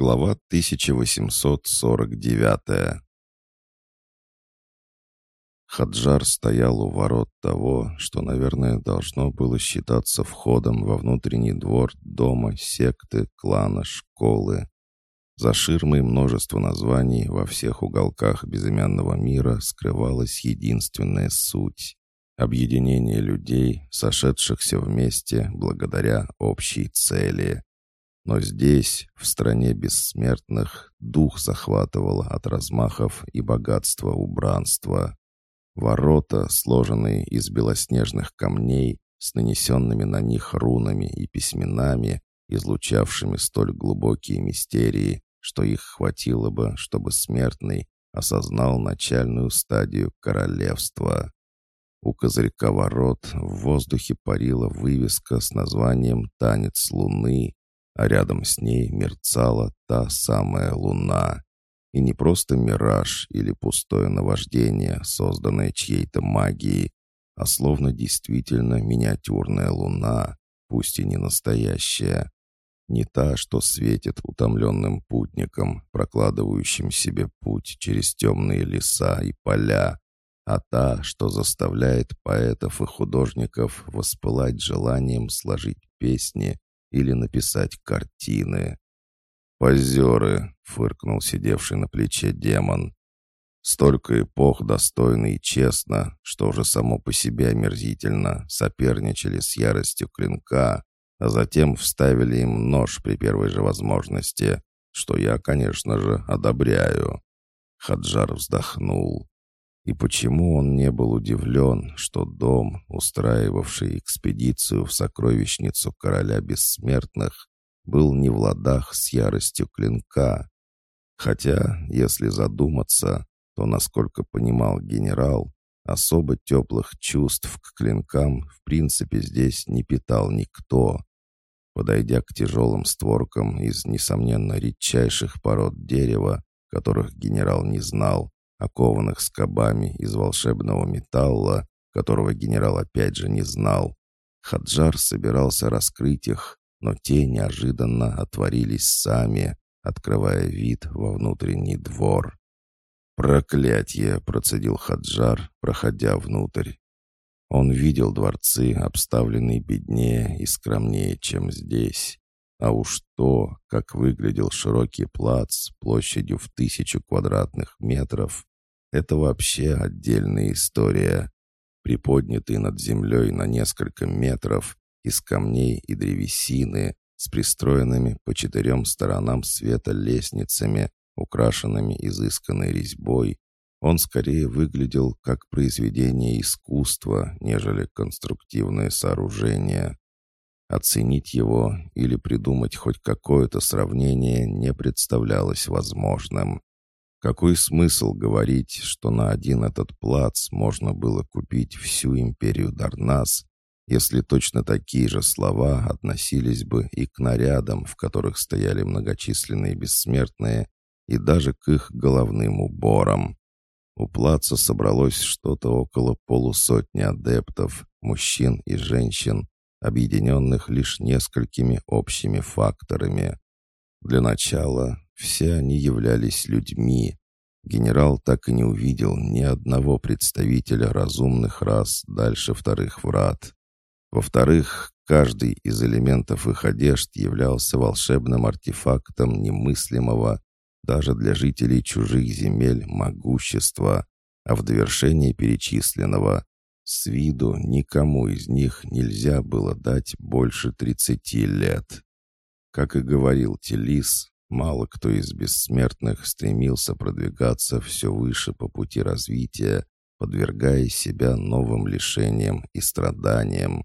Глава 1849 Хаджар стоял у ворот того, что, наверное, должно было считаться входом во внутренний двор дома, секты, клана, школы. За ширмой множество названий во всех уголках безымянного мира скрывалась единственная суть — объединение людей, сошедшихся вместе благодаря общей цели — но здесь, в стране бессмертных, дух захватывал от размахов и богатства убранства. Ворота, сложенные из белоснежных камней, с нанесенными на них рунами и письменами, излучавшими столь глубокие мистерии, что их хватило бы, чтобы смертный осознал начальную стадию королевства. У козырька ворот в воздухе парила вывеска с названием «Танец луны», а рядом с ней мерцала та самая луна. И не просто мираж или пустое наваждение, созданное чьей-то магией, а словно действительно миниатюрная луна, пусть и не настоящая. Не та, что светит утомленным путникам, прокладывающим себе путь через темные леса и поля, а та, что заставляет поэтов и художников воспылать желанием сложить песни или написать картины. «Позеры!» — фыркнул сидевший на плече демон. «Столько эпох достойно и честно, что уже само по себе омерзительно, соперничали с яростью клинка, а затем вставили им нож при первой же возможности, что я, конечно же, одобряю». Хаджар вздохнул. И почему он не был удивлен, что дом, устраивавший экспедицию в сокровищницу короля бессмертных, был не в ладах с яростью клинка? Хотя, если задуматься, то, насколько понимал генерал, особо теплых чувств к клинкам в принципе здесь не питал никто. Подойдя к тяжелым створкам из, несомненно, редчайших пород дерева, которых генерал не знал, окованных скобами из волшебного металла, которого генерал опять же не знал. Хаджар собирался раскрыть их, но те неожиданно отворились сами, открывая вид во внутренний двор. «Проклятье!» — процедил Хаджар, проходя внутрь. Он видел дворцы, обставленные беднее и скромнее, чем здесь. А уж то, как выглядел широкий плац площадью в тысячу квадратных метров, это вообще отдельная история. Приподнятый над землей на несколько метров, из камней и древесины, с пристроенными по четырем сторонам света лестницами, украшенными изысканной резьбой, он скорее выглядел как произведение искусства, нежели конструктивное сооружение. Оценить его или придумать хоть какое-то сравнение не представлялось возможным. Какой смысл говорить, что на один этот плац можно было купить всю империю Дарнас, если точно такие же слова относились бы и к нарядам, в которых стояли многочисленные бессмертные, и даже к их головным уборам. У плаца собралось что-то около полусотни адептов, мужчин и женщин, объединенных лишь несколькими общими факторами. Для начала все они являлись людьми. Генерал так и не увидел ни одного представителя разумных рас дальше вторых врат. Во-вторых, каждый из элементов их одежд являлся волшебным артефактом немыслимого даже для жителей чужих земель могущества, а в довершение перечисленного с виду никому из них нельзя было дать больше тридцати лет. Как и говорил Телис, Мало кто из бессмертных стремился продвигаться все выше по пути развития, подвергая себя новым лишениям и страданиям.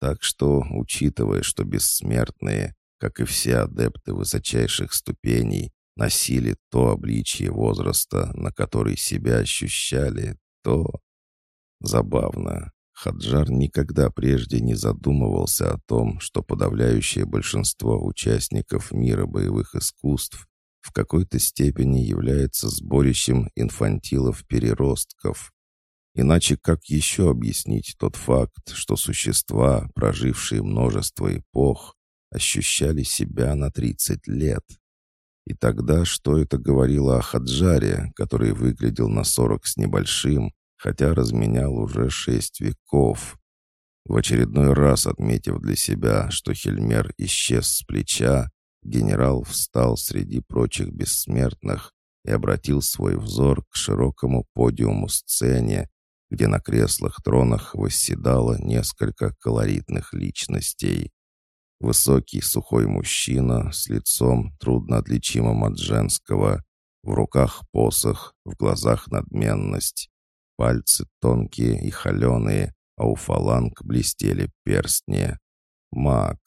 Так что, учитывая, что бессмертные, как и все адепты высочайших ступеней, носили то обличие возраста, на который себя ощущали, то... Забавно. Хаджар никогда прежде не задумывался о том, что подавляющее большинство участников мира боевых искусств в какой-то степени является сборищем инфантилов-переростков. Иначе как еще объяснить тот факт, что существа, прожившие множество эпох, ощущали себя на 30 лет? И тогда что это говорило о Хаджаре, который выглядел на сорок с небольшим, хотя разменял уже шесть веков? В очередной раз отметив для себя, что Хельмер исчез с плеча, генерал встал среди прочих бессмертных и обратил свой взор к широкому подиуму сцене, где на креслах-тронах восседало несколько колоритных личностей. Высокий сухой мужчина с лицом, трудно отличимым от женского, в руках посох, в глазах надменность, пальцы тонкие и холеные, а у фаланг блестели перстни. Маг.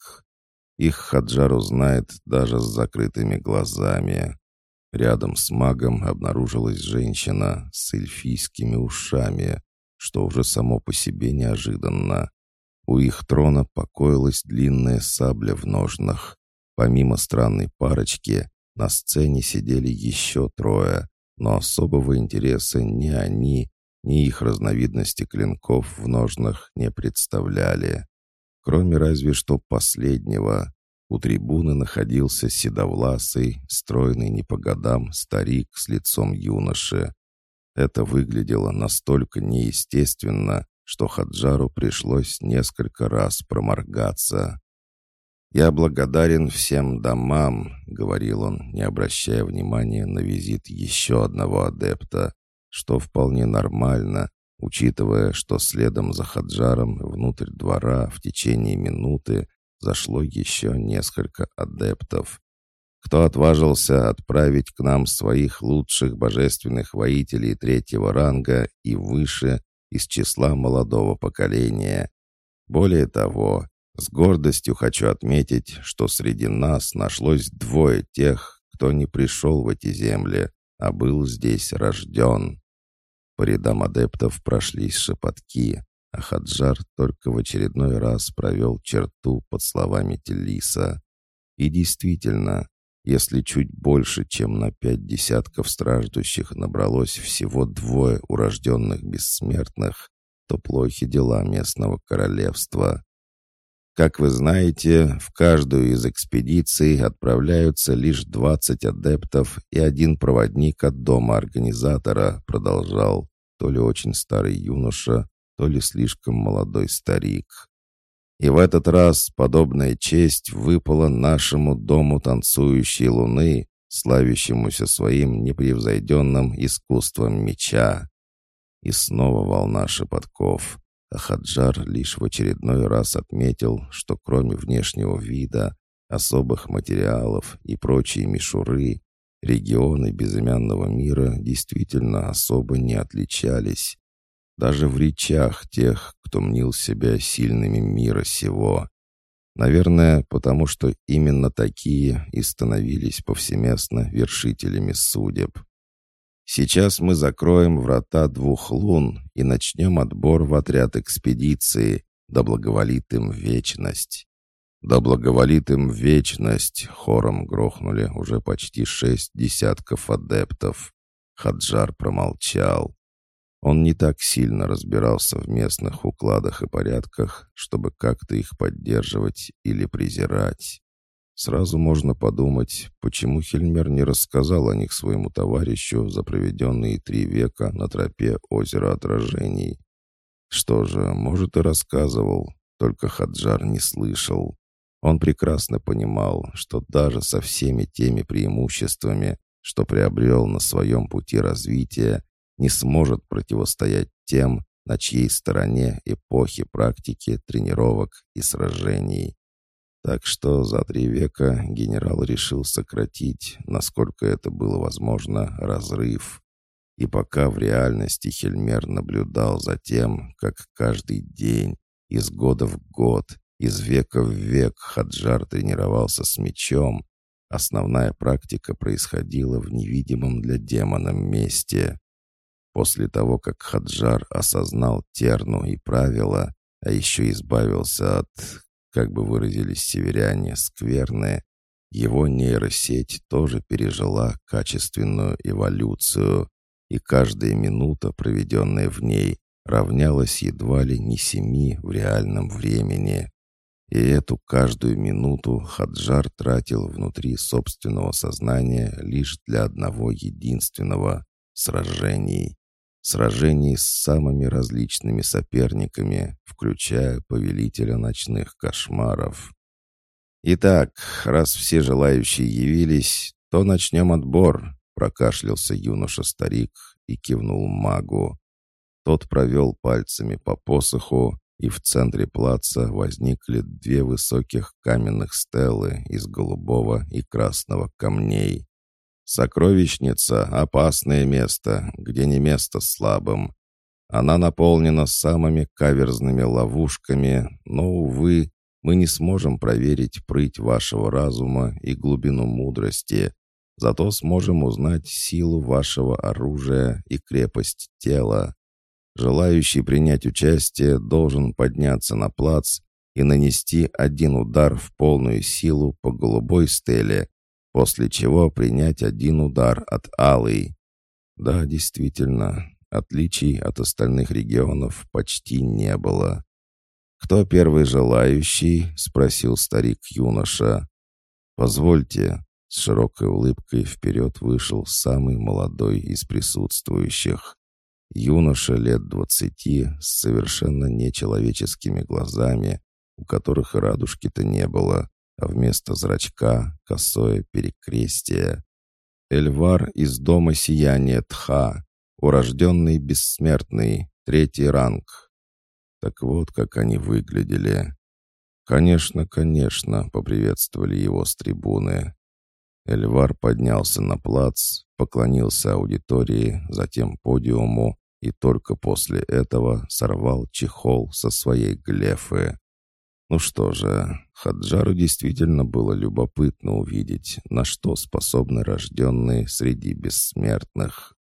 Их Хаджар узнает даже с закрытыми глазами. Рядом с магом обнаружилась женщина с эльфийскими ушами, что уже само по себе неожиданно. У их трона покоилась длинная сабля в ножнах. Помимо странной парочки, на сцене сидели еще трое, но особого интереса ни они, ни их разновидности клинков в ножнах не представляли. Кроме разве что последнего. У трибуны находился седовласый, стройный не по годам старик с лицом юноши. Это выглядело настолько неестественно, что Хаджару пришлось несколько раз проморгаться. «Я благодарен всем домам», — говорил он, не обращая внимания на визит еще одного адепта, что вполне нормально, учитывая, что следом за Хаджаром внутрь двора в течение минуты зашло еще несколько адептов. Кто отважился отправить к нам своих лучших божественных воителей третьего ранга и выше из числа молодого поколения? Более того, с гордостью хочу отметить, что среди нас нашлось двое тех, кто не пришел в эти земли, а был здесь рожден. По рядам адептов прошлись шепотки, а Хаджар только в очередной раз провел черту под словами Телиса. И действительно, если чуть больше, чем на пять десятков страждущих набралось всего двое урожденных бессмертных, то плохи дела местного королевства. Как вы знаете, в каждую из экспедиций отправляются лишь 20 адептов и один проводник от дома организатора, продолжал, то ли очень старый юноша, то ли слишком молодой старик. И в этот раз подобная честь выпала нашему дому танцующей луны, славящемуся своим непревзойденным искусством меча. И снова волна шепотков. А Хаджар лишь в очередной раз отметил, что кроме внешнего вида, особых материалов и прочей мишуры, регионы безымянного мира действительно особо не отличались. Даже в речах тех, кто мнил себя сильными мира сего. Наверное, потому что именно такие и становились повсеместно вершителями судеб. Сейчас мы закроем врата двух лун и начнем отбор в отряд экспедиции. Да благоволит им вечность. Да благоволит им вечность, хором грохнули уже почти шесть десятков адептов. Хаджар промолчал. Он не так сильно разбирался в местных укладах и порядках, чтобы как-то их поддерживать или презирать. Сразу можно подумать, почему Хельмер не рассказал о них своему товарищу за проведенные три века на тропе озера отражений. Что же, может и рассказывал, только Хаджар не слышал. Он прекрасно понимал, что даже со всеми теми преимуществами, что приобрел на своем пути развития, не сможет противостоять тем, на чьей стороне эпохи практики, тренировок и сражений. Так что за три века генерал решил сократить, насколько это было возможно, разрыв. И пока в реальности Хельмер наблюдал за тем, как каждый день, из года в год, из века в век Хаджар тренировался с мечом, основная практика происходила в невидимом для демона месте. После того, как Хаджар осознал терну и правила, а еще избавился от, как бы выразились северяне, скверны, его нейросеть тоже пережила качественную эволюцию, и каждая минута, проведенная в ней, равнялась едва ли не семи в реальном времени. И эту каждую минуту Хаджар тратил внутри собственного сознания лишь для одного единственного — сражений. Сражений с самыми различными соперниками, включая повелителя ночных кошмаров. «Итак, раз все желающие явились, то начнем отбор», — прокашлялся юноша-старик и кивнул магу. Тот провел пальцами по посоху, и в центре плаца возникли две высоких каменных стелы из голубого и красного камней. Сокровищница — опасное место, где не место слабым. Она наполнена самыми каверзными ловушками, но, увы, мы не сможем проверить прыть вашего разума и глубину мудрости, зато сможем узнать силу вашего оружия и крепость тела. Желающий принять участие должен подняться на плац и нанести один удар в полную силу по голубой стеле, после чего принять один удар от алой. Да, действительно, отличий от остальных регионов почти не было. «Кто первый желающий?» — спросил старик-юноша. «Позвольте». С широкой улыбкой вперед вышел самый молодой из присутствующих. Юноша лет двадцати с совершенно нечеловеческими глазами, у которых радужки-то не было, а вместо зрачка — косое перекрестие. Эльвар из дома сияния Тха, урожденный бессмертный, третий ранг. Так вот, как они выглядели. «Конечно, конечно», — поприветствовали его с трибуны. Эльвар поднялся на плац, поклонился аудитории, затем подиуму и только после этого сорвал чехол со своей глефы. Ну что же, Хаджару действительно было любопытно увидеть, на что способны рожденные среди бессмертных.